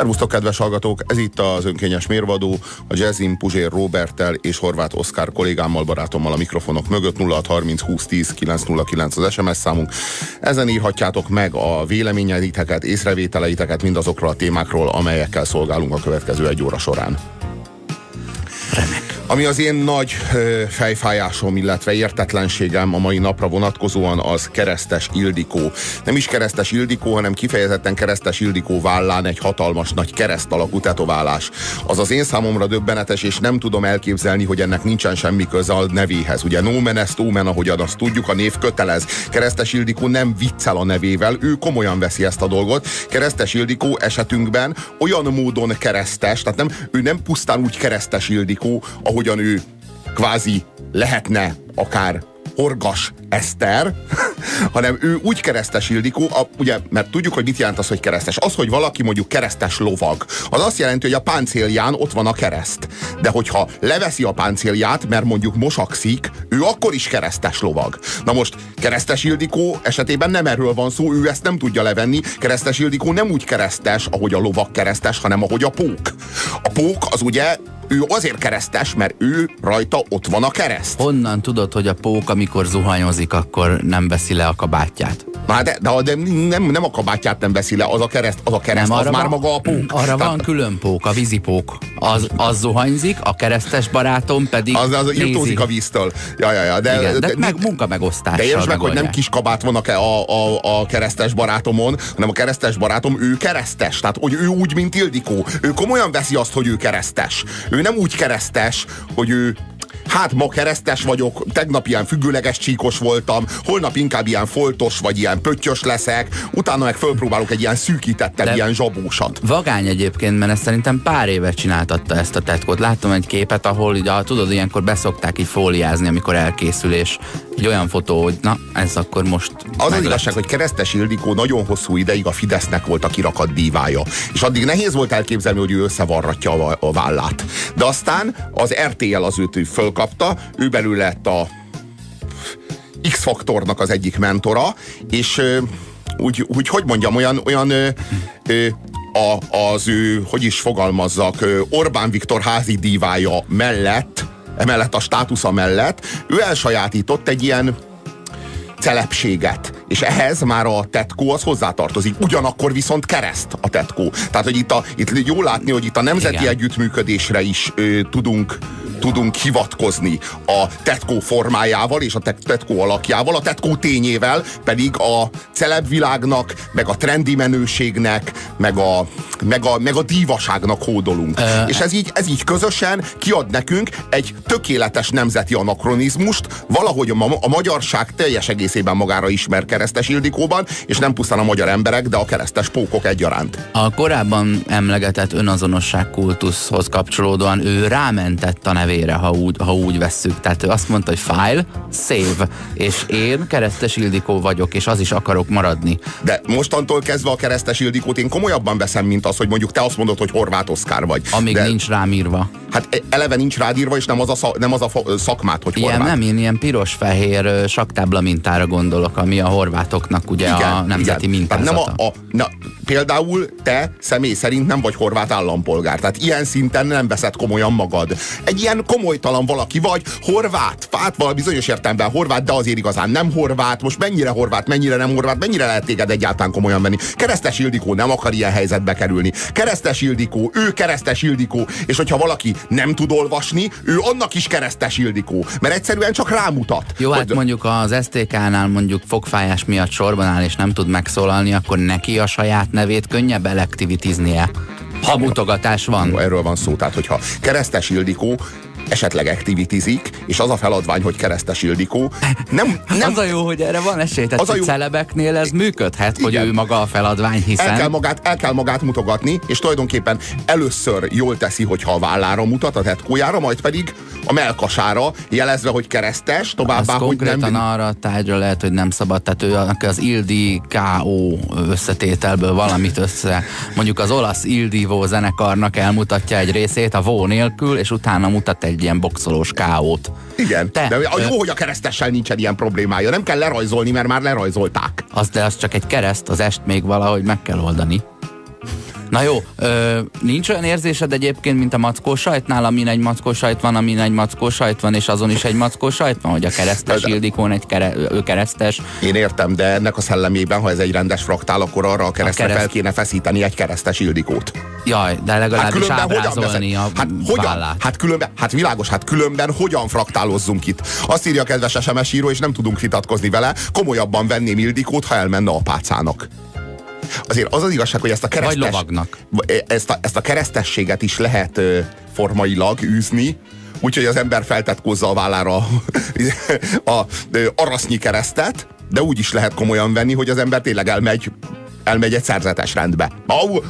Szervusztok, kedves hallgatók! Ez itt az önkényes mérvadó, a Jazzin Puzsér Roberttel és Horváth Oszkár kollégámmal, barátommal a mikrofonok mögött 0630 2010 909 az SMS számunk. Ezen írhatjátok meg a véleményeiteket, észrevételeiteket mindazokról a témákról, amelyekkel szolgálunk a következő egy óra során. Remek. Ami az én nagy fejfájásom, illetve értetlenségem a mai napra vonatkozóan az keresztes Ildikó. Nem is keresztes Ildikó, hanem kifejezetten keresztes Ildikó vállán egy hatalmas nagy kereszt alakú tetoválás. Az az én számomra döbbenetes, és nem tudom elképzelni, hogy ennek nincsen semmi köze a nevéhez. Ugye no man est omen, ahogyan azt tudjuk, a név kötelez. Keresztes Ildikó nem viccel a nevével, ő komolyan veszi ezt a dolgot. Keresztes Ildikó esetünkben olyan módon keresztes, tehát nem, ő nem pusztán úgy keresztes Ildikó, ahogy ahogyan ő kvázi lehetne akár Horgas Eszter, hanem ő úgy keresztes Ildikó, a, ugye, mert tudjuk, hogy mit jelent az, hogy keresztes. Az, hogy valaki mondjuk keresztes lovag, az azt jelenti, hogy a páncélján ott van a kereszt. De hogyha leveszi a páncélját, mert mondjuk mosakszik, ő akkor is keresztes lovag. Na most keresztes Ildikó esetében nem erről van szó, ő ezt nem tudja levenni. Keresztes Ildikó nem úgy keresztes, ahogy a lovag keresztes, hanem ahogy a pók. A pók az ugye ő azért keresztes, mert ő rajta ott van a kereszt. Honnan tudod, hogy a pók, amikor zuhanyozik, akkor nem veszi le a kabátját? Már de, de, de nem, nem a kabátját nem veszi le, az a kereszt, az a kereszt, nem, az már maga a pók. Arra Tehát, van külön pók, a vízipók. Az, az zuhanyzik, a keresztes barátom pedig Az, az írtózik a víztől. Ja, ja, ja. De, Igen, de, de meg munkamegosztással De értsd meg, hogy nem kis kabát van a, a, a, a keresztes barátomon, hanem a keresztes barátom, ő keresztes. Tehát, hogy ő úgy, mint Ildikó. Ő komolyan veszi azt, hogy ő keresztes. Ő nem úgy keresztes, hogy ő hát ma keresztes vagyok, tegnap ilyen függőleges csíkos voltam, holnap inkább ilyen foltos vagy ilyen pöttyös leszek, utána meg fölpróbálok egy ilyen szűkítettem, De ilyen zsabósat. Vagány egyébként, mert ezt szerintem pár éve csináltatta ezt a tetkót. Láttam egy képet, ahol ugye, tudod, ilyenkor beszokták így fóliázni, amikor elkészül, és egy olyan fotó, hogy na, ez akkor most Az az igazság, hogy Keresztes Ildikó nagyon hosszú ideig a Fidesznek volt a kirakat dívája. És addig nehéz volt elképzelni, hogy ő összevarratja a, vállát. De aztán az RTL az őt fölkapta, ő belül lett a X-faktornak az egyik mentora, és úgy, úgy hogy mondjam, olyan, olyan ö, a, az ő, hogy is fogalmazzak, Orbán Viktor házi dívája mellett emellett a státusza mellett, ő elsajátított egy ilyen celepséget, és ehhez már a tetkó az hozzátartozik. Ugyanakkor viszont kereszt a tetkó. Tehát, hogy itt, a, itt jó látni, hogy itt a nemzeti Igen. együttműködésre is ö, tudunk tudunk hivatkozni a tetkó formájával és a tetkó alakjával, a tetkó tényével pedig a celebvilágnak, meg a trendi menőségnek, meg a, meg a, meg a dívaságnak hódolunk. Uh, és ez így, ez így közösen kiad nekünk egy tökéletes nemzeti anakronizmust, valahogy a, a magyarság teljes egészében magára ismer keresztes Ildikóban, és nem pusztán a magyar emberek, de a keresztes pókok egyaránt. A korábban emlegetett önazonosság kultuszhoz kapcsolódóan ő rámentett a neve nevére, ha úgy, ha úgy vesszük. Tehát ő azt mondta, hogy file, save, és én keresztes Ildikó vagyok, és az is akarok maradni. De mostantól kezdve a keresztes Ildikót én komolyabban veszem, mint az, hogy mondjuk te azt mondod, hogy Horváth Oszkár vagy. Amíg De... nincs rám írva. Hát e, eleve nincs rád írva, és nem az a, szak, nem az a szakmát, hogy ilyen, horvát. Nem, én ilyen piros-fehér saktábla mintára gondolok, ami a horvátoknak ugye igen, a nemzeti igen. mintázata. nem a, a, na, például te személy szerint nem vagy horvát állampolgár, tehát ilyen szinten nem veszed komolyan magad. Egy ilyen komolytalan valaki vagy, horvát, fát val bizonyos értelemben horvát, de azért igazán nem horvát, most mennyire horvát, mennyire nem horvát, mennyire lehet téged egyáltalán komolyan venni. Keresztes Ildikó nem akar ilyen helyzetbe kerülni. Keresztes Ildikó, ő keresztes Ildikó, és hogyha valaki nem tud olvasni, ő annak is keresztes Ildikó, mert egyszerűen csak rámutat. Jó, hát mondjuk az STK-nál mondjuk fogfájás miatt sorban áll, és nem tud megszólalni, akkor neki a saját nevét könnyebb elektivitiznie. Ha mutogatás van. Erről van szó, tehát hogyha keresztes Ildikó esetleg aktivitizik, és az a feladvány, hogy keresztes Ildikó. Nem, nem, az a jó, hogy erre van esély, tehát az a jó, celebeknél ez működhet, igen, hogy ő maga a feladvány, hiszen... El kell, magát, el kell magát mutogatni, és tulajdonképpen először jól teszi, hogyha a vállára mutat, a tetkójára, majd pedig a melkasára, jelezve, hogy keresztes, továbbá, hogy nem... arra a tárgyra lehet, hogy nem szabad, tehát ő az Ildi K.O. összetételből valamit össze, mondjuk az olasz Ildivó zenekarnak elmutatja egy részét a vó nélkül, és utána mutat egy ilyen boxolós káót. Igen, Te, de a jó, hogy a keresztessel nincsen ilyen problémája. Nem kell lerajzolni, mert már lerajzolták. Az, de az csak egy kereszt, az est még valahogy meg kell oldani. Na jó, ö, nincs olyan érzésed egyébként, mint a mackó sajtnál, amin egy mackó sajt van, amin egy mackó sajt van, és azon is egy mackó sajt van, hogy a keresztes Ildikón egy kere, ő keresztes. Én értem, de ennek a szellemében, ha ez egy rendes fraktál, akkor arra a keresztre a kereszt... fel kéne feszíteni egy keresztes Ildikót. Jaj, de legalábbis hát ábrázolni a hát, hogyan, hát, különben, hát világos, hát különben hogyan fraktálozzunk itt? Azt írja a kedves SMS író, és nem tudunk vitatkozni vele, komolyabban venném Ildikót, ha elmenne a pácának azért az az igazság, hogy ezt a keresztes, Vagy lovagnak. Ezt a, ezt a keresztességet is lehet formailag űzni, úgyhogy az ember feltetkózza a vállára a, a, a arasznyi keresztet, de úgy is lehet komolyan venni, hogy az ember tényleg elmegy elmegy egy szerzetes rendbe.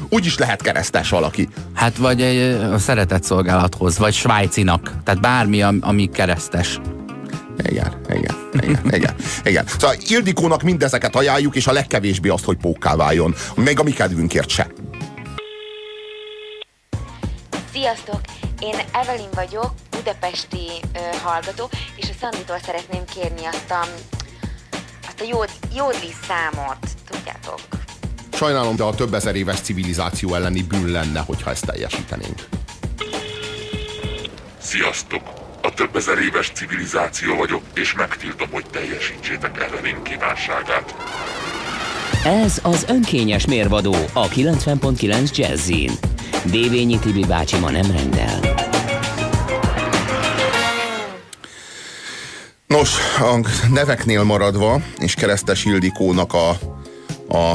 Úgy is lehet keresztes valaki. Hát vagy egy, a szeretett szolgálathoz, vagy svájcinak. Tehát bármi, ami keresztes. Igen, igen, igen, igen, igen. Szóval Ildikónak mindezeket ajánljuk, és a legkevésbé azt, hogy pókká váljon. Még a mi kedvünkért se. Sziasztok! Én Evelyn vagyok, budapesti ö, hallgató, és a Szanditól szeretném kérni azt a, azt a jód, jódli számot, tudjátok? Sajnálom, de a több ezer éves civilizáció elleni bűn lenne, hogyha ezt teljesítenénk. Sziasztok! A több ezer éves civilizáció vagyok, és megtiltom, hogy teljesítsétek ellenünk kívánságát. Ez az önkényes mérvadó a 90.9 Jazzin. Dévényi Tibi bácsi ma nem rendel. Nos, a neveknél maradva, és Keresztes Ildikónak a, a,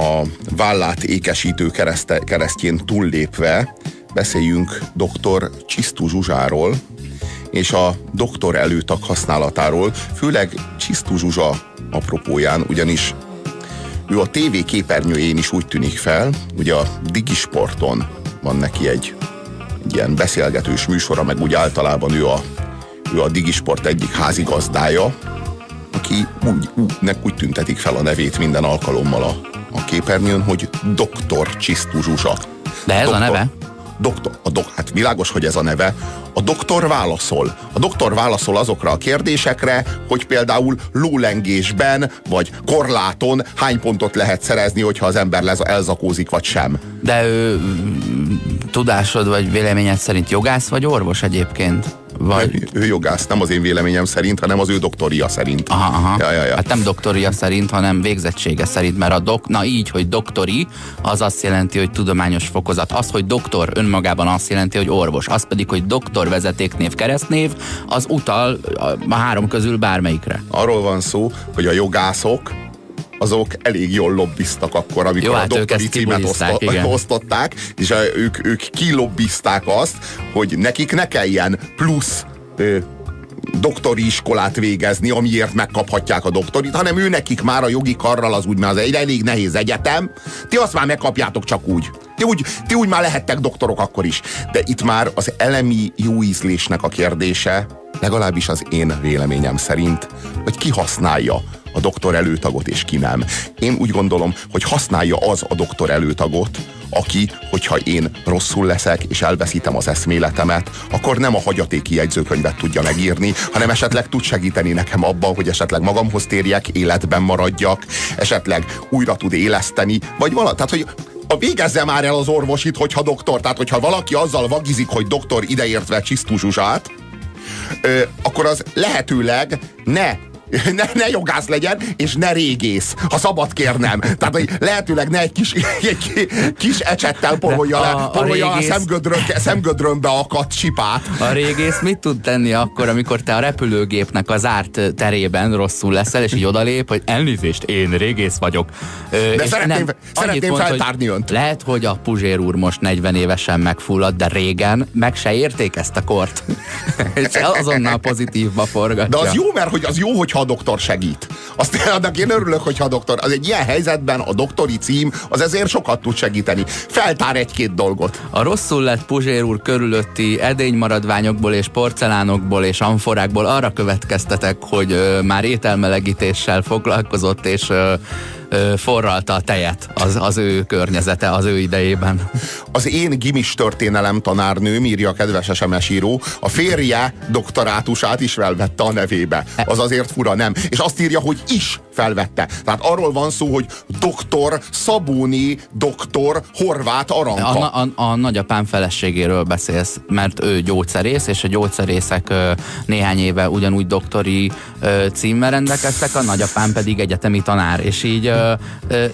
a vállát ékesítő kereszte, keresztjén túllépve, beszéljünk dr. Csisztú Zsuzsáról, és a doktor előtag használatáról, főleg Csisztú Zsuzsa apropóján, ugyanis ő a TV képernyőjén is úgy tűnik fel, ugye a Digisporton van neki egy, egy ilyen beszélgetős műsora, meg úgy általában ő a, ő a Digisport egyik házigazdája, aki úgy, úgy, úgy tüntetik fel a nevét minden alkalommal a, a képernyőn, hogy Doktor Csisztú Zsuzsa. De ez doktor, a neve? Doktor, a dok, hát világos, hogy ez a neve, a doktor válaszol. A doktor válaszol azokra a kérdésekre, hogy például lólengésben vagy korláton hány pontot lehet szerezni, hogyha az ember lez, elzakózik vagy sem. De ő tudásod vagy véleményed szerint jogász vagy orvos egyébként? Vagy... Ő, ő jogász, nem az én véleményem szerint, hanem az ő doktoria szerint. Aha, aha. Ja, ja, ja. Hát nem doktoria szerint, hanem végzettsége szerint, mert a dok, na így, hogy doktori, az azt jelenti, hogy tudományos fokozat. Az, hogy doktor önmagában azt jelenti, hogy orvos. Az pedig, hogy doktor vezetéknév, keresztnév, az utal a három közül bármelyikre. Arról van szó, hogy a jogászok azok elég jól lobbiztak akkor, amikor Jó, hát a doktori címet osztott, osztották, és ők, ők kilobbizták azt, hogy nekik ne kelljen plusz ö, doktori iskolát végezni, amiért megkaphatják a doktorit, hanem ő nekik már a jogi karral az úgy már az egy elég nehéz egyetem, ti azt már megkapjátok csak úgy. Ti úgy, ti úgy már lehettek doktorok akkor is. De itt már az elemi jó ízlésnek a kérdése, legalábbis az én véleményem szerint, hogy ki használja a doktor előtagot, és ki nem. Én úgy gondolom, hogy használja az a doktor előtagot, aki, hogyha én rosszul leszek, és elveszítem az eszméletemet, akkor nem a hagyatéki jegyzőkönyvet tudja megírni, hanem esetleg tud segíteni nekem abban, hogy esetleg magamhoz térjek, életben maradjak, esetleg újra tud éleszteni, vagy valami. Tehát, hogy a végezze már el az orvosit, hogyha doktor. Tehát, hogyha valaki azzal vagizik, hogy doktor ideértve csisztususát, akkor az lehetőleg ne ne, ne jogász legyen, és ne régész, ha szabad kérnem. Tehát, hogy lehetőleg ne egy kis, egy kis ecsettel porolja le, porolja a, a szemgödrön, szemgödrönbe akadt sipát. A régész mit tud tenni akkor, amikor te a repülőgépnek az árt terében rosszul leszel, és így odalép, hogy elnézést, én régész vagyok. De szeretném, nem, szeretném mond, feltárni önt. Lehet, hogy a Puzsér úr most 40 évesen megfullad, de régen meg se érték ezt a kort. és azonnal pozitívba forgatja. De az jó, mert hogy az jó, hogyha a doktor segít. Azt annak én örülök, hogyha a doktor. Az egy ilyen helyzetben a doktori cím az ezért sokat tud segíteni. Feltár egy-két dolgot. A rosszul lett Puzsér úr körülötti edénymaradványokból és porcelánokból és amforákból arra következtetek, hogy ö, már ételmelegítéssel foglalkozott és ö, forralta a tejet az, az ő környezete, az ő idejében. Az én gimis történelem tanárnőm, írja a kedves SMS író, a férje doktorátusát is felvette a nevébe. Az azért fura, nem? És azt írja, hogy is felvette. Tehát arról van szó, hogy doktor Szabóni doktor Horváth Aranka. A, a, a nagyapám feleségéről beszélsz, mert ő gyógyszerész, és a gyógyszerészek néhány éve ugyanúgy doktori címmel rendelkeztek, a nagyapám pedig egyetemi tanár, és így,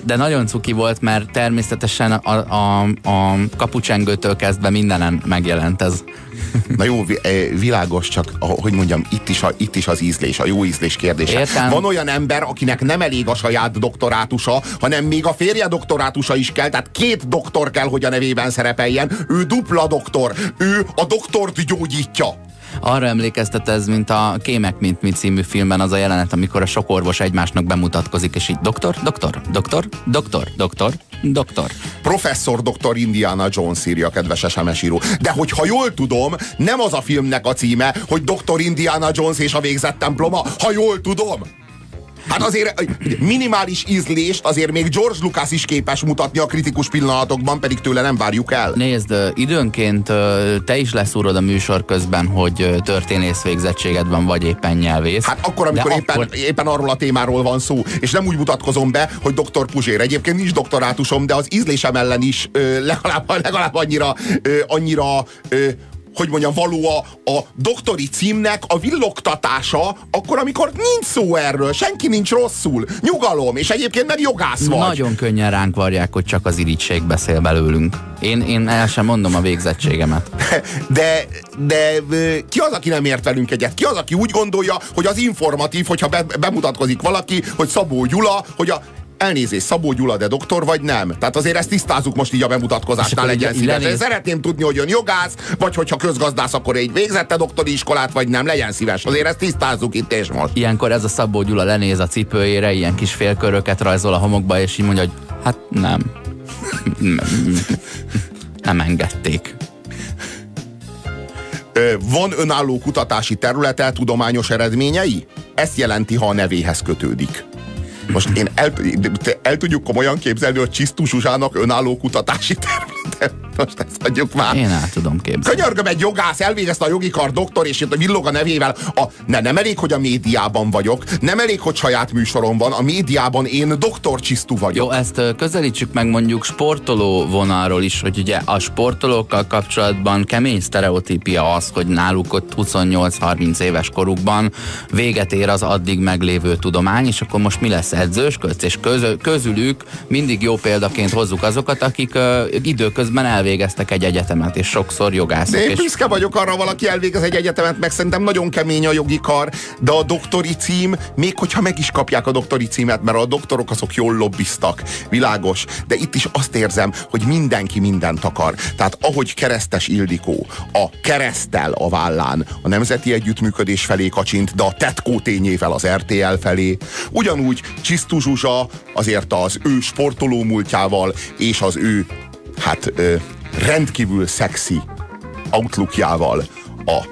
de nagyon cuki volt, mert természetesen a, a, a kapucsengőtől kezdve mindenen megjelent ez. Na jó, eh, világos, csak hogy mondjam, itt is, a, itt is az ízlés, a jó ízlés kérdése. Értem. Van olyan ember, akinek nem elég a saját doktorátusa, hanem még a férje doktorátusa is kell, tehát két doktor kell, hogy a nevében szerepeljen. Ő dupla doktor, ő a doktort gyógyítja. Arra emlékeztet ez, mint a Kémek, mint mi című filmben az a jelenet, amikor a sok orvos egymásnak bemutatkozik, és így doktor, doktor, doktor, doktor, doktor, doktor. Professzor dr. Indiana Jones írja kedves SMS író. De hogyha jól tudom, nem az a filmnek a címe, hogy Dr. Indiana Jones és a végzett temploma, ha jól tudom. Hát azért minimális ízlést azért még George Lucas is képes mutatni a kritikus pillanatokban, pedig tőle nem várjuk el. Nézd, időnként te is leszúrod a műsor közben, hogy történész végzettséged van, vagy éppen nyelvész. Hát akkor, amikor De éppen, akkor- éppen arról a témáról van szó, és nem úgy mutatkozom be, hogy doktor Puzsér. Egyébként nincs doktorátusom, de az ízlésem ellen is ö, legalább, legalább annyira, ö, annyira ö, hogy mondjam, való a, a doktori címnek a villogtatása, akkor, amikor nincs szó erről, senki nincs rosszul, nyugalom, és egyébként meg jogász vagy. Nagyon könnyen ránk varják, hogy csak az irigység beszél belőlünk. Én, én el sem mondom a végzettségemet. De, de ki az, aki nem ért velünk egyet? Ki az, aki úgy gondolja, hogy az informatív, hogyha be, bemutatkozik valaki, hogy Szabó Gyula, hogy a Elnézést, Szabó Gyula, de doktor vagy nem? Tehát azért ezt tisztázzuk most így a bemutatkozásnál legyen szíves. lenéz- Szeretném tudni, hogy ön jogász, vagy hogyha közgazdász, akkor egy végzette doktori iskolát, vagy nem, legyen szíves. Azért ezt tisztázzuk itt és most. Ilyenkor ez a Szabó Gyula lenéz a cipőjére, ilyen kis félköröket rajzol a homokba, és így mondja, hogy hát nem. Nem engedték. Ö, Van önálló kutatási területe, tudományos eredményei? Ezt jelenti, ha a nevéhez kötődik. Most én el, el tudjuk komolyan képzelni, hogy Csisztú Zsuzsának önálló kutatási Most ezt hagyjuk már. Én el tudom képzelni. Könyörgöm, egy jogász elvégezte a jogi kar doktor, és itt a villog a nevével. A, ne, nem elég, hogy a médiában vagyok, nem elég, hogy saját műsorom van, a médiában én doktor Csisztú vagyok. Jó, ezt közelítsük meg mondjuk sportoló vonalról is, hogy ugye a sportolókkal kapcsolatban kemény sztereotípia az, hogy náluk ott 28-30 éves korukban véget ér az addig meglévő tudomány, és akkor most mi lesz edzősködsz, és közülük mindig jó példaként hozzuk azokat, akik ö, időközben elvégeztek egy egyetemet, és sokszor jogászok. De én És büszke vagyok arra, valaki elvégez egy egyetemet, meg szerintem nagyon kemény a jogi kar, de a doktori cím, még hogyha meg is kapják a doktori címet, mert a doktorok azok jól lobbiztak, világos, de itt is azt érzem, hogy mindenki mindent akar. Tehát ahogy Keresztes Ildikó a keresztel a vállán a nemzeti együttműködés felé kacsint, de a tetkó tényével az RTL felé, ugyanúgy Csisztu Zsuzsa azért az ő sportoló múltjával és az ő hát ö, rendkívül szexi outlookjával a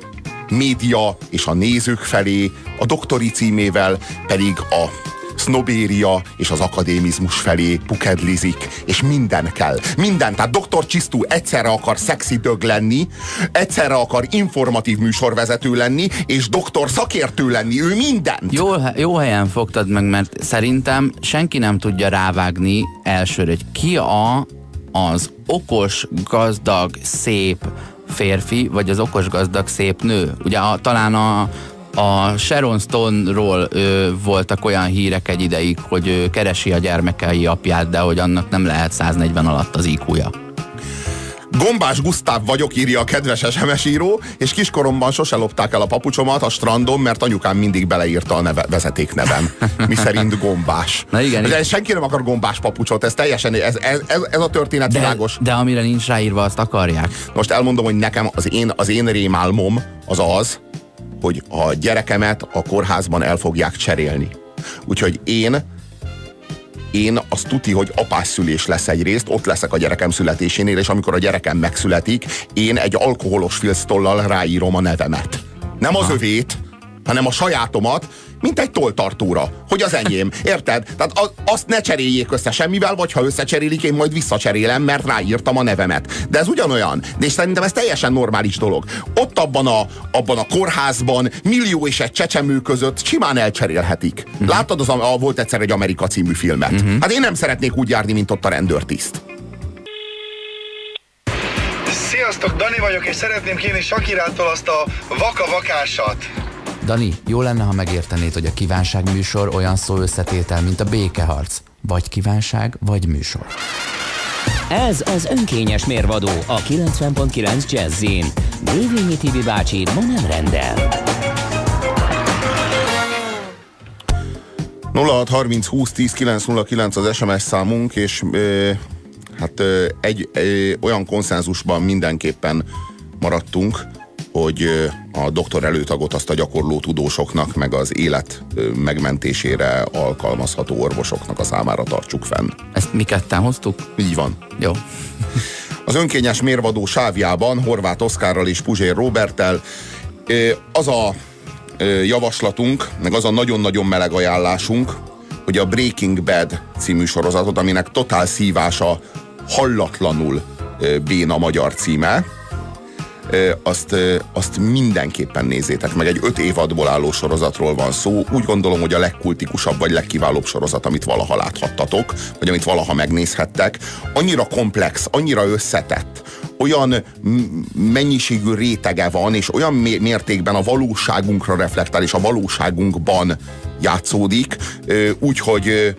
média és a nézők felé, a doktori címével pedig a sznobéria és az akadémizmus felé pukedlizik, és minden kell. Minden. Tehát Dr. Csisztú egyszerre akar szexi dög lenni, egyszerre akar informatív műsorvezető lenni, és doktor szakértő lenni. Ő mindent. Jó, jó helyen fogtad meg, mert szerintem senki nem tudja rávágni elsőre, hogy ki a, az okos, gazdag, szép férfi, vagy az okos, gazdag, szép nő. Ugye a, talán a, a Sharon Stone-ról ö, voltak olyan hírek egy ideig, hogy ö, keresi a gyermekei apját, de hogy annak nem lehet 140 alatt az IQ-ja. Gombás Gusztáv vagyok, írja a kedves SMS író, és kiskoromban sose lopták el a papucsomat a strandon, mert anyukám mindig beleírta a neve, vezetéknevem. Mi szerint gombás. Na igen, De senki nem akar gombás papucsot, ez teljesen, ez, ez, ez, ez a történet De, világos. de amire nincs ráírva, azt akarják. Most elmondom, hogy nekem az én, az én rémálmom az az, hogy a gyerekemet a kórházban el fogják cserélni. Úgyhogy én én azt tuti, hogy apásszülés lesz egyrészt, ott leszek a gyerekem születésénél, és amikor a gyerekem megszületik, én egy alkoholos filctollal ráírom a nevemet. Nem az övét, hanem a sajátomat, mint egy toltartóra, hogy az enyém. Érted? Tehát a, azt ne cseréljék össze semmivel, vagy ha összecserélik, én majd visszacserélem, mert ráírtam a nevemet. De ez ugyanolyan. De és szerintem ez teljesen normális dolog. Ott abban a, abban a kórházban millió és egy csecsemő között simán elcserélhetik. Uh-huh. Láttad, az a, a, volt egyszer egy Amerika című filmet. Uh-huh. Hát én nem szeretnék úgy járni, mint ott a rendőrtiszt. Sziasztok, Dani vagyok, és szeretném kérni Sakirától azt a vaka-vakásat. Dani, jó lenne, ha megértenéd, hogy a kívánság műsor olyan szó összetétel, mint a békeharc. Vagy kívánság, vagy műsor. Ez az önkényes mérvadó a 90.9 Jazzin. Dévényi Tibi bácsi ma nem rendel. 0630 20 10 909 az SMS számunk, és ö, hát ö, egy ö, olyan konszenzusban mindenképpen maradtunk, hogy a doktor előtagot azt a gyakorló tudósoknak, meg az élet megmentésére alkalmazható orvosoknak a számára tartsuk fenn. Ezt mi ketten hoztuk? Így van. Jó. Az önkényes mérvadó sávjában Horváth Oszkárral és Puzsér Robertel az a javaslatunk, meg az a nagyon-nagyon meleg ajánlásunk, hogy a Breaking Bad című sorozatot, aminek totál szívása hallatlanul béna magyar címe, azt, azt mindenképpen nézzétek meg. Egy öt évadból álló sorozatról van szó. Úgy gondolom, hogy a legkultikusabb vagy legkiválóbb sorozat, amit valaha láthattatok, vagy amit valaha megnézhettek. Annyira komplex, annyira összetett, olyan mennyiségű rétege van, és olyan mértékben a valóságunkra reflektál, és a valóságunkban játszódik, úgyhogy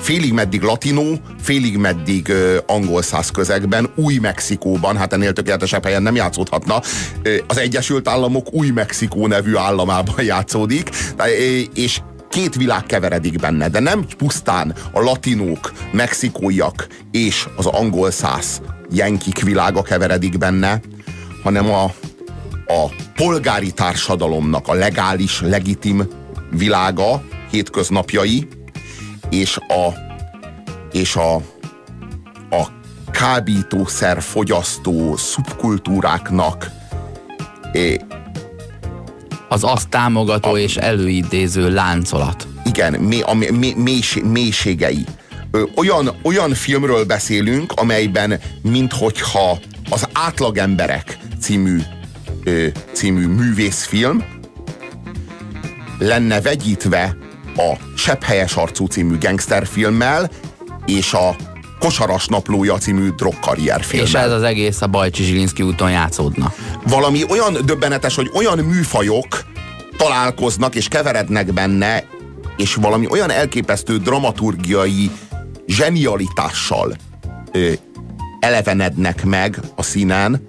félig meddig latinó, félig meddig angol száz közegben, új Mexikóban, hát ennél tökéletesebb helyen nem játszódhatna, az Egyesült Államok új Mexikó nevű államában játszódik, és két világ keveredik benne, de nem pusztán a latinók, mexikóiak és az angol száz jenkik világa keveredik benne, hanem a, a polgári társadalomnak a legális, legitim világa, hétköznapjai, és a, és a, a kábítószer fogyasztó szubkultúráknak az azt támogató a, és előidéző láncolat. Igen, mély, a mély, mély, mélységei. Ö, olyan, olyan filmről beszélünk, amelyben minthogyha az Átlagemberek című, ö, című művészfilm lenne vegyítve a Sepphelyes arcú című gangsterfilmmel és a Kosaras naplója című drogkarrierfilmmel. És ez az egész a Bajcsi Zsilinszki úton játszódna. Valami olyan döbbenetes, hogy olyan műfajok találkoznak és keverednek benne, és valami olyan elképesztő dramaturgiai zsenialitással ö, elevenednek meg a színen,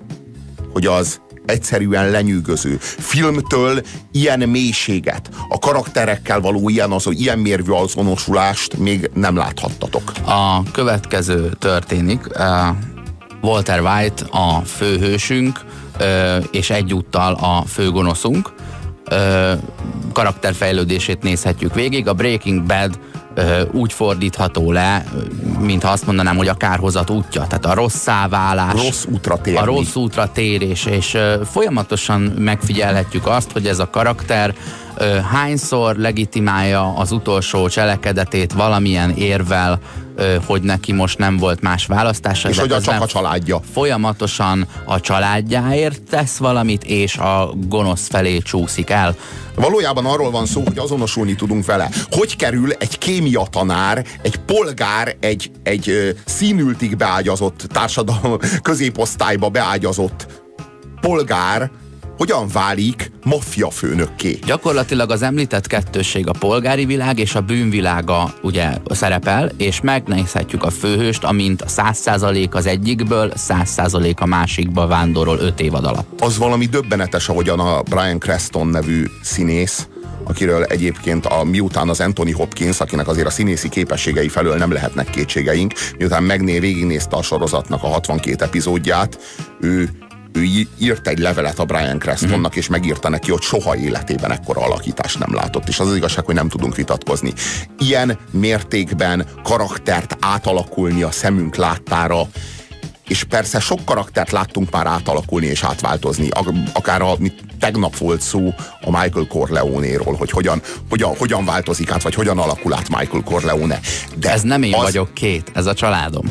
hogy az egyszerűen lenyűgöző. Filmtől ilyen mélységet, a karakterekkel való ilyen, az, ilyen mérvű azonosulást még nem láthattatok. A következő történik. Walter White a főhősünk, és egyúttal a főgonoszunk. Karakterfejlődését nézhetjük végig. A Breaking Bad úgy fordítható le, mintha azt mondanám, hogy a kárhozat útja, tehát a rossz válás, rossz útra térni. a rossz útra térés, és folyamatosan megfigyelhetjük azt, hogy ez a karakter hányszor legitimálja az utolsó cselekedetét valamilyen érvel, hogy neki most nem volt más választása. És hogy a csak a családja. Folyamatosan a családjáért tesz valamit, és a gonosz felé csúszik el. Valójában arról van szó, hogy azonosulni tudunk vele. Hogy kerül egy kémia tanár, egy polgár, egy, egy színültig beágyazott társadalom középosztályba beágyazott polgár hogyan válik maffia főnökké. Gyakorlatilag az említett kettősség a polgári világ és a bűnvilága ugye szerepel, és megnézhetjük a főhőst, amint 100% az egyikből, 100% a másikba vándorol 5 évad alatt. Az valami döbbenetes, ahogyan a Brian Creston nevű színész, akiről egyébként a, miután az Anthony Hopkins, akinek azért a színészi képességei felől nem lehetnek kétségeink, miután megné végignézte a sorozatnak a 62 epizódját, ő ő írt egy levelet a Brian Crestonnak, mm. és megírta neki, hogy soha életében ekkora alakítást nem látott. És az az igazság, hogy nem tudunk vitatkozni. Ilyen mértékben karaktert átalakulni a szemünk láttára, és persze sok karaktert láttunk már átalakulni és átváltozni. Akár a, tegnap volt szó a Michael Corleone-ról, hogy hogyan, hogyan, hogyan változik át, vagy hogyan alakul át Michael Corleone. De ez nem én az... vagyok két, ez a családom.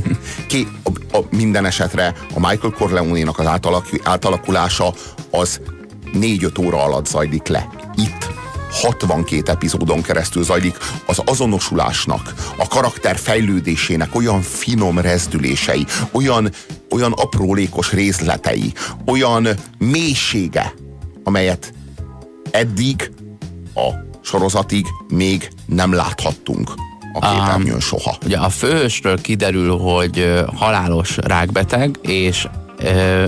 Ké, a, a, minden esetre a Michael Corleone-nak az átalak, átalakulása az négy-öt óra alatt zajlik le. Itt 62 epizódon keresztül zajlik az azonosulásnak, a karakter fejlődésének olyan finom rezdülései, olyan, olyan aprólékos részletei, olyan mélysége, amelyet eddig a sorozatig még nem láthattunk a képernyőn soha. Ugye a főhősről kiderül, hogy halálos rákbeteg, és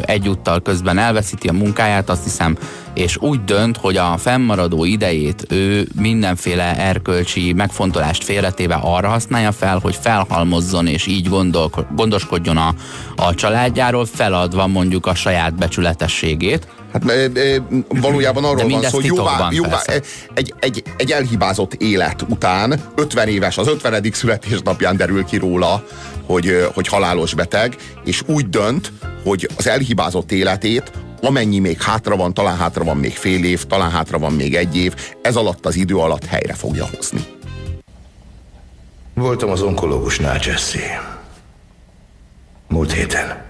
egyúttal közben elveszíti a munkáját, azt hiszem, és úgy dönt, hogy a fennmaradó idejét ő mindenféle erkölcsi megfontolást félretéve arra használja fel, hogy felhalmozzon és így gondol, gondoskodjon a, a családjáról, feladva mondjuk a saját becsületességét. Hát valójában arról van szó, hogy jóvá, jóvá, egy, egy, egy elhibázott élet után, 50 éves, az 50. születésnapján derül ki róla, hogy, hogy halálos beteg, és úgy dönt, hogy az elhibázott életét amennyi még hátra van, talán hátra van még fél év, talán hátra van még egy év, ez alatt az idő alatt helyre fogja hozni. Voltam az onkológusnál, Jesse. Múlt héten.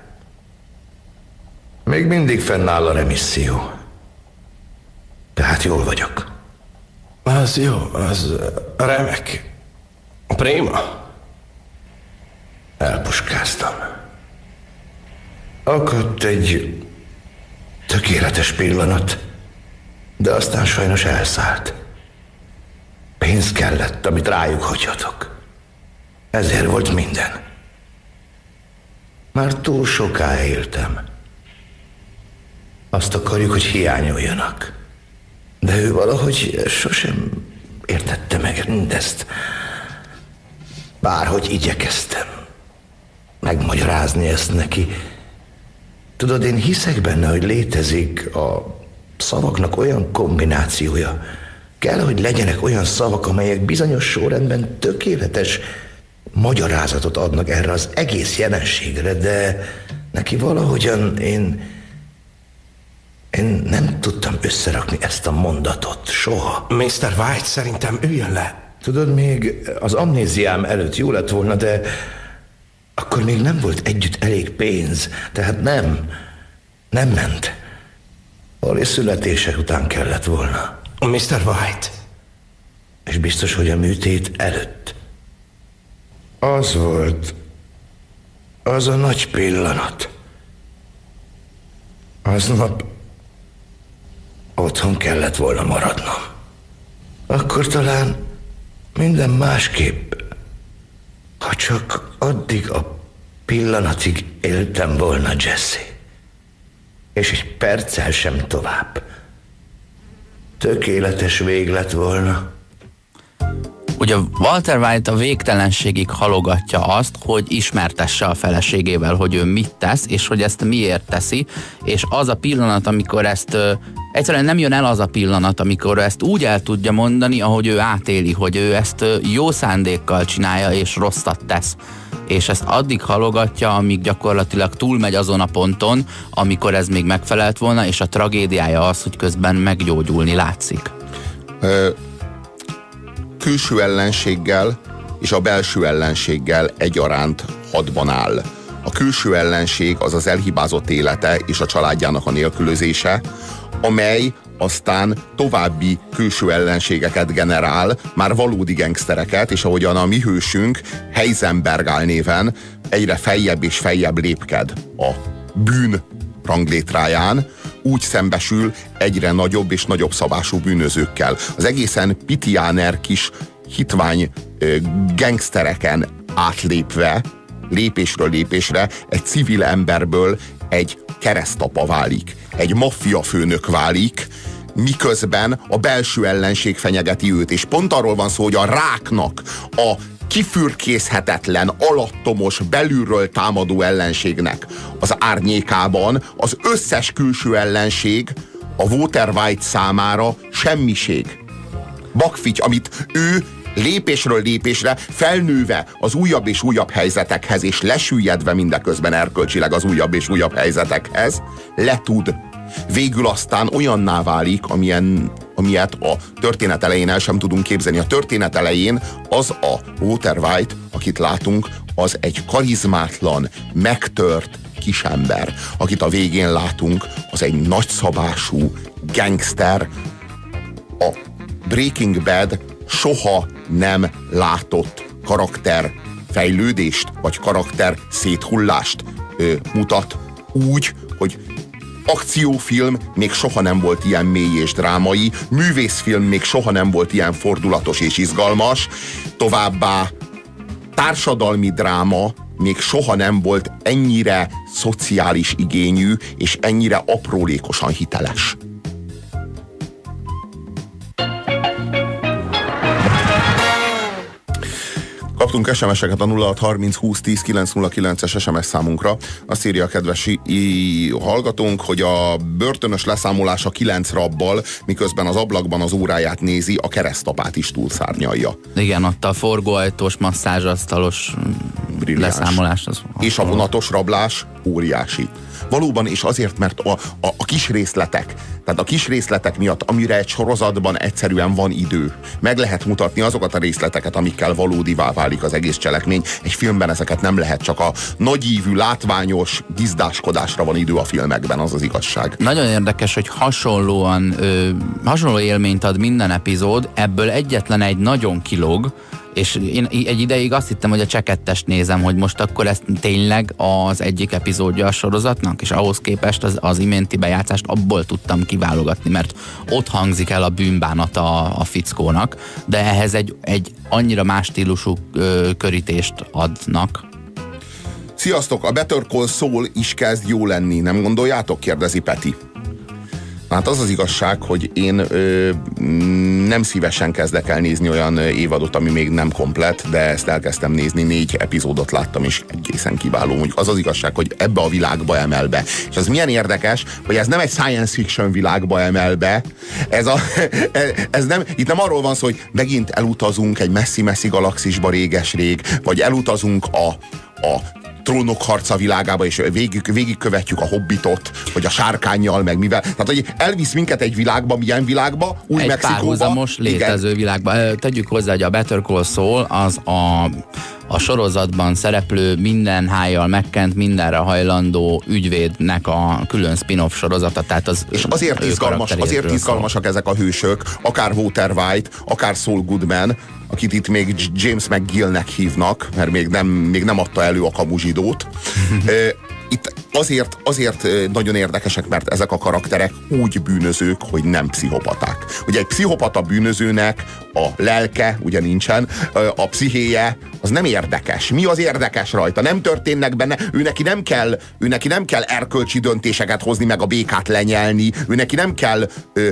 Még mindig fennáll a remisszió. Tehát jól vagyok. Az jó, az remek. Préma. Elpuskáztam. Akadt egy tökéletes pillanat, de aztán sajnos elszállt. Pénz kellett, amit rájuk hagyhatok. Ezért volt minden. Már túl soká éltem. Azt akarjuk, hogy hiányoljanak. De ő valahogy sosem értette meg mindezt. Bárhogy igyekeztem megmagyarázni ezt neki. Tudod, én hiszek benne, hogy létezik a szavaknak olyan kombinációja. Kell, hogy legyenek olyan szavak, amelyek bizonyos sorrendben tökéletes magyarázatot adnak erre az egész jelenségre, de neki valahogyan én... Én nem tudtam összerakni ezt a mondatot soha. Mr. White, szerintem üljön le. Tudod, még az amnéziám előtt jó lett volna, de akkor még nem volt együtt elég pénz, tehát nem, nem ment. Oli születése után kellett volna. Mr. White. És biztos, hogy a műtét előtt. Az volt az a nagy pillanat. Aznap otthon kellett volna maradnom. Akkor talán minden másképp ha csak addig a pillanatig éltem volna, Jesse. És egy perccel sem tovább. Tökéletes vég lett volna. Ugye Walter White a végtelenségig halogatja azt, hogy ismertesse a feleségével, hogy ő mit tesz, és hogy ezt miért teszi, és az a pillanat, amikor ezt egyszerűen nem jön el az a pillanat, amikor ezt úgy el tudja mondani, ahogy ő átéli, hogy ő ezt jó szándékkal csinálja, és rosszat tesz és ezt addig halogatja, amíg gyakorlatilag túlmegy azon a ponton, amikor ez még megfelelt volna, és a tragédiája az, hogy közben meggyógyulni látszik. Ö, külső ellenséggel és a belső ellenséggel egyaránt hadban áll. A külső ellenség az az elhibázott élete és a családjának a nélkülözése, amely aztán további külső ellenségeket generál, már valódi gengsztereket, és ahogyan a mi hősünk Heisenberg néven egyre feljebb és feljebb lépked a bűn ranglétráján, úgy szembesül egyre nagyobb és nagyobb szabású bűnözőkkel. Az egészen pitiáner kis hitvány ö, gangstereken átlépve, lépésről lépésre egy civil emberből egy keresztapa válik, egy maffia főnök válik, miközben a belső ellenség fenyegeti őt. És pont arról van szó, hogy a ráknak, a kifürkészhetetlen, alattomos, belülről támadó ellenségnek az árnyékában az összes külső ellenség a Water White számára semmiség. Bakfics, amit ő lépésről lépésre felnőve az újabb és újabb helyzetekhez, és lesüllyedve mindeközben erkölcsileg az újabb és újabb helyzetekhez, letud. Végül aztán olyanná válik, amilyen, amilyet a történet elején el sem tudunk képzelni. A történet elején az a Walter White, akit látunk, az egy karizmátlan, megtört kisember. Akit a végén látunk, az egy nagyszabású gangster, a Breaking Bad soha nem látott karakter fejlődést, vagy karakter széthullást ö, mutat úgy, hogy akciófilm még soha nem volt ilyen mély és drámai, művészfilm még soha nem volt ilyen fordulatos és izgalmas, továbbá társadalmi dráma még soha nem volt ennyire szociális igényű és ennyire aprólékosan hiteles. Kaptunk SMS-eket a 0630 20 10 909-es SMS számunkra. Azt írja a kedves hallgatónk, hogy a börtönös leszámolása 9 rabbal, miközben az ablakban az óráját nézi, a keresztapát is túlszárnyalja. Igen, ott a forgóajtós, masszázsasztalos Brilliáns. leszámolás. Az És a vonatos rablás óriási. Valóban, és azért, mert a, a, a kis részletek, tehát a kis részletek miatt, amire egy sorozatban egyszerűen van idő, meg lehet mutatni azokat a részleteket, amikkel valódivá válik az egész cselekmény. Egy filmben ezeket nem lehet, csak a nagyívű, látványos gizdáskodásra van idő a filmekben, az az igazság. Nagyon érdekes, hogy hasonlóan, ö, hasonló élményt ad minden epizód, ebből egyetlen egy nagyon kilóg, és én egy ideig azt hittem, hogy a csekettest nézem, hogy most akkor ez tényleg az egyik epizódja a sorozatnak, és ahhoz képest az, az iménti bejátszást abból tudtam kiválogatni, mert ott hangzik el a bűnbánat a, a fickónak, de ehhez egy, egy annyira más stílusú ö, körítést adnak. Sziasztok, a Better Call Saul is kezd jó lenni, nem gondoljátok? kérdezi Peti. Hát az az igazság, hogy én ö, nem szívesen kezdek el nézni olyan évadot, ami még nem komplet, de ezt elkezdtem nézni, négy epizódot láttam, és egészen kiváló. Mondjuk az az igazság, hogy ebbe a világba emel be. És az milyen érdekes, hogy ez nem egy science fiction világba emel be, ez, a, ez nem, itt nem arról van szó, hogy megint elutazunk egy messzi-messzi galaxisba réges-rég, vagy elutazunk a, a trónok harca világába, és végig, végigkövetjük a hobbitot, vagy a sárkányjal, meg mivel. Tehát, hogy elvisz minket egy világba, milyen világba, új egy Mexikóba. párhuzamos létező Igen. világba. Tegyük hozzá, hogy a Better Call Saul az a, a sorozatban szereplő minden hájjal megkent, mindenre hajlandó ügyvédnek a külön spin-off sorozata. Tehát az És azért, izgalmas, azért izgalmasak ezek a hősök, akár Walter White, akár Saul Goodman, akit itt még James McGillnek hívnak, mert még nem, még nem adta elő a kamuzsidót. Itt azért, azért nagyon érdekesek, mert ezek a karakterek úgy bűnözők, hogy nem pszichopaták. Ugye egy pszichopata bűnözőnek a lelke, ugye nincsen, a pszichéje, az nem érdekes. Mi az érdekes rajta? Nem történnek benne, ő neki nem kell, ő neki nem kell erkölcsi döntéseket hozni, meg a békát lenyelni, ő neki nem kell ö,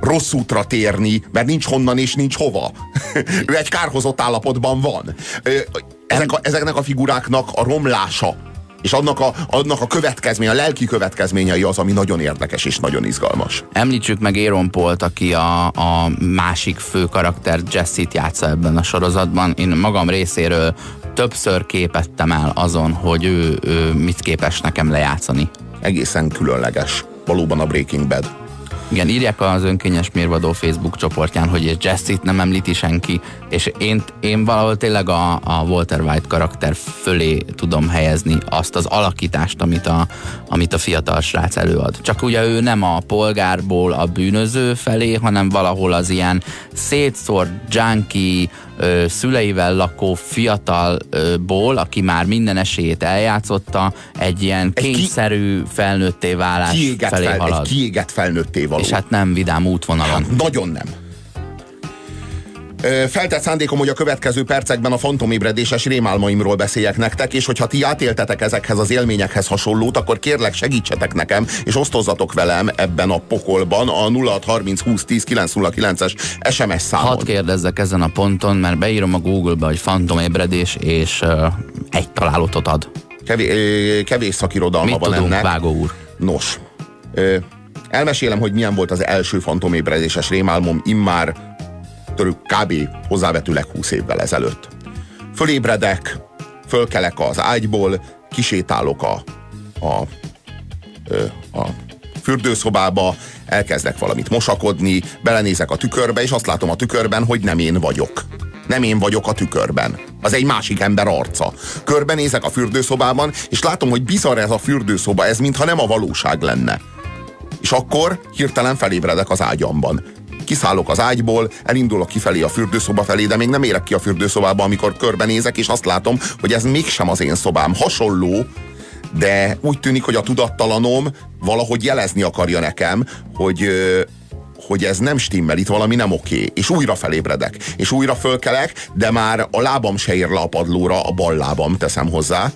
rossz útra térni, mert nincs honnan és nincs hova. ő egy kárhozott állapotban van. Ö, Ezek a, ezeknek a figuráknak a romlása és annak a, annak a következménye, a lelki következményei az, ami nagyon érdekes és nagyon izgalmas. Említsük meg Aaron Paul-t, aki a, a másik fő karakter Jesse-t játsza ebben a sorozatban. Én magam részéről többször képettem el azon, hogy ő, ő mit képes nekem lejátszani. Egészen különleges. Valóban a Breaking Bad. Igen, írják az önkényes mérvadó Facebook csoportján, hogy Jesse-t nem említi senki, és én, én valahol tényleg a, a Walter White karakter fölé tudom helyezni azt az alakítást, amit a, amit a fiatal srác előad. Csak ugye ő nem a polgárból a bűnöző felé, hanem valahol az ilyen szétszórt junkie, ö, szüleivel lakó fiatalból, aki már minden esélyét eljátszotta, egy ilyen kényszerű felnőtté válás Kiégett, felé fel, halad. egy kiégett felnőtté való. És hát nem vidám útvonalon. Nagyon nem. Feltett szándékom, hogy a következő percekben a fantomébredéses rémálmaimról beszéljek nektek, és hogyha ti átéltetek ezekhez az élményekhez hasonlót, akkor kérlek segítsetek nekem, és osztozzatok velem ebben a pokolban a 0630 20 10 909-es SMS számon. Hadd kérdezzek ezen a ponton, mert beírom a Google-be, hogy fantomébredés, és uh, egy találatot ad. Kevés, kevés szakirodalma Mit van tudunk, ennek. Vágó úr? Nos, elmesélem, hogy milyen volt az első fantomébredéses rémálmom immár körül kb. hozzávetőleg 20 évvel ezelőtt. Fölébredek, fölkelek az ágyból, kisétálok a, a, a fürdőszobába, elkezdek valamit mosakodni, belenézek a tükörbe, és azt látom a tükörben, hogy nem én vagyok. Nem én vagyok a tükörben. Az egy másik ember arca. Körbenézek a fürdőszobában, és látom, hogy bizarr ez a fürdőszoba, ez mintha nem a valóság lenne. És akkor hirtelen felébredek az ágyamban. Kiszállok az ágyból, elindulok kifelé a fürdőszoba felé, de még nem érek ki a fürdőszobába, amikor körbenézek, és azt látom, hogy ez mégsem az én szobám. Hasonló, de úgy tűnik, hogy a tudattalanom valahogy jelezni akarja nekem, hogy, hogy ez nem stimmel, itt valami nem oké, és újra felébredek, és újra fölkelek, de már a lábam se ér le a padlóra, a bal lábam teszem hozzá,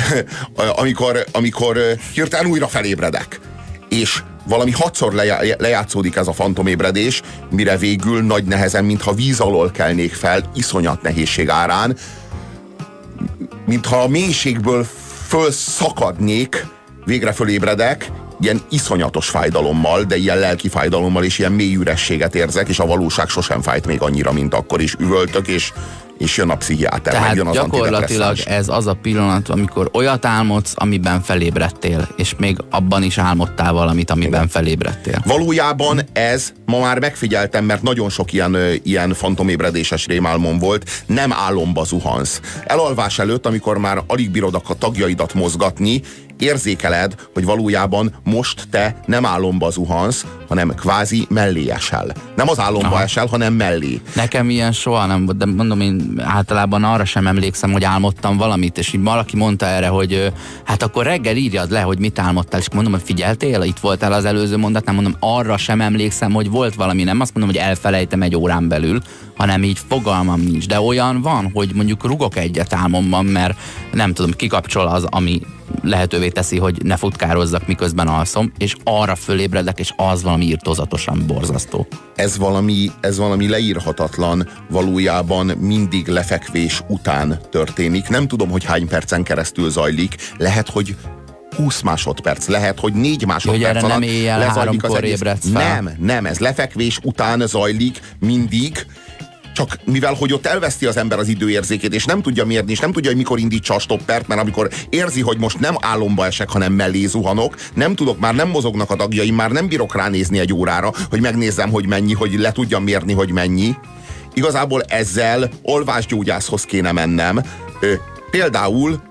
amikor, amikor hirtelen újra felébredek. És valami hatszor lejá- lejátszódik ez a fantomébredés, mire végül nagy nehezen, mintha víz alól kelnék fel, iszonyat nehézség árán, mintha a mélységből fölszakadnék, végre fölébredek, ilyen iszonyatos fájdalommal, de ilyen lelki fájdalommal, és ilyen mély ürességet érzek, és a valóság sosem fájt még annyira, mint akkor is üvöltök, és, és jön a pszichiáter, Tehát meg jön az gyakorlatilag ez az a pillanat, amikor olyat álmodsz, amiben felébredtél, és még abban is álmodtál valamit, amiben felébredtél. Valójában ez, ma már megfigyeltem, mert nagyon sok ilyen, ilyen fantomébredéses rémálmom volt, nem álomba zuhansz. Elalvás előtt, amikor már alig bírod a tagjaidat mozgatni, érzékeled, hogy valójában most te nem álomba zuhansz, hanem kvázi mellé esel. Nem az álomba Aha. esel, hanem mellé. Nekem ilyen soha nem volt, de mondom, én általában arra sem emlékszem, hogy álmodtam valamit, és így valaki mondta erre, hogy hát akkor reggel írjad le, hogy mit álmodtál, és mondom, hogy figyeltél, itt voltál az előző mondatnál, mondom, arra sem emlékszem, hogy volt valami, nem azt mondom, hogy elfelejtem egy órán belül, hanem így fogalmam nincs. De olyan van, hogy mondjuk rugok egyet álmomban, mert nem tudom, kikapcsol az, ami lehetővé teszi, hogy ne futkározzak, miközben alszom, és arra fölébredek, és az valami írtozatosan borzasztó. ez valami, ez valami leírhatatlan, valójában mindig lefekvés után történik. Nem tudom, hogy hány percen keresztül zajlik. Lehet, hogy 20 másodperc, lehet, hogy 4 másodperc erre nem alatt éjjel lezajlik az egész. fel? Nem, nem, ez lefekvés után zajlik mindig, csak mivel, hogy ott elveszti az ember az időérzékét, és nem tudja mérni, és nem tudja, hogy mikor indítsa a stoppert, mert amikor érzi, hogy most nem álomba esek, hanem mellé zuhanok, nem tudok, már nem mozognak a tagjaim, már nem bírok ránézni egy órára, hogy megnézzem, hogy mennyi, hogy le tudjam mérni, hogy mennyi. Igazából ezzel olvásgyógyászhoz kéne mennem. Ö, például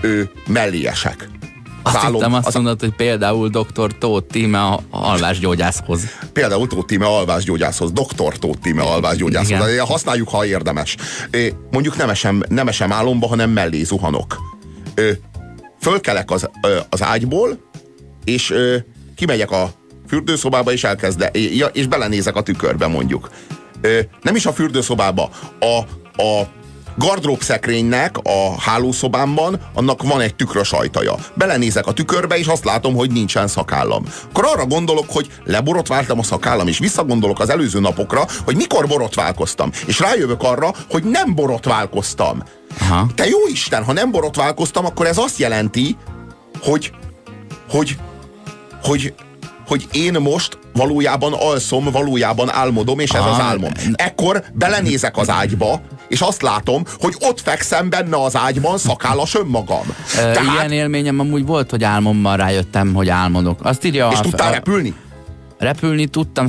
ö, mellé esek. Az Azt álom- hittem azt az- mondod, hogy például dr. Tóth Tíme alvásgyógyászhoz. Például Tóth Tíme alvásgyógyászhoz, doktor Tóth Tíme alvásgyógyászhoz. Igen. Használjuk, ha érdemes. Mondjuk nem esem, nem esem álomba, hanem mellé zuhanok. Fölkelek az, az ágyból, és kimegyek a fürdőszobába, és elkezde, ja, és belenézek a tükörbe mondjuk. Nem is a fürdőszobába, a, a gardrób szekrénynek a hálószobámban, annak van egy tükrös ajtaja. Belenézek a tükörbe, és azt látom, hogy nincsen szakállam. Akkor arra gondolok, hogy leborotváltam a szakállam, és visszagondolok az előző napokra, hogy mikor borotválkoztam. És rájövök arra, hogy nem borotválkoztam. Aha. Te jó Isten, ha nem borotválkoztam, akkor ez azt jelenti, hogy, hogy, hogy, hogy én most valójában alszom, valójában álmodom, és ez Aha. az álmom. Ekkor belenézek az ágyba, és azt látom, hogy ott fekszem benne az ágyban szakállas önmagam. Tehát... Ilyen élményem amúgy volt, hogy álmommal rájöttem, hogy álmodok. Azt írja és a, tudtál a- repülni? Repülni tudtam,